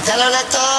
pantalón a todos.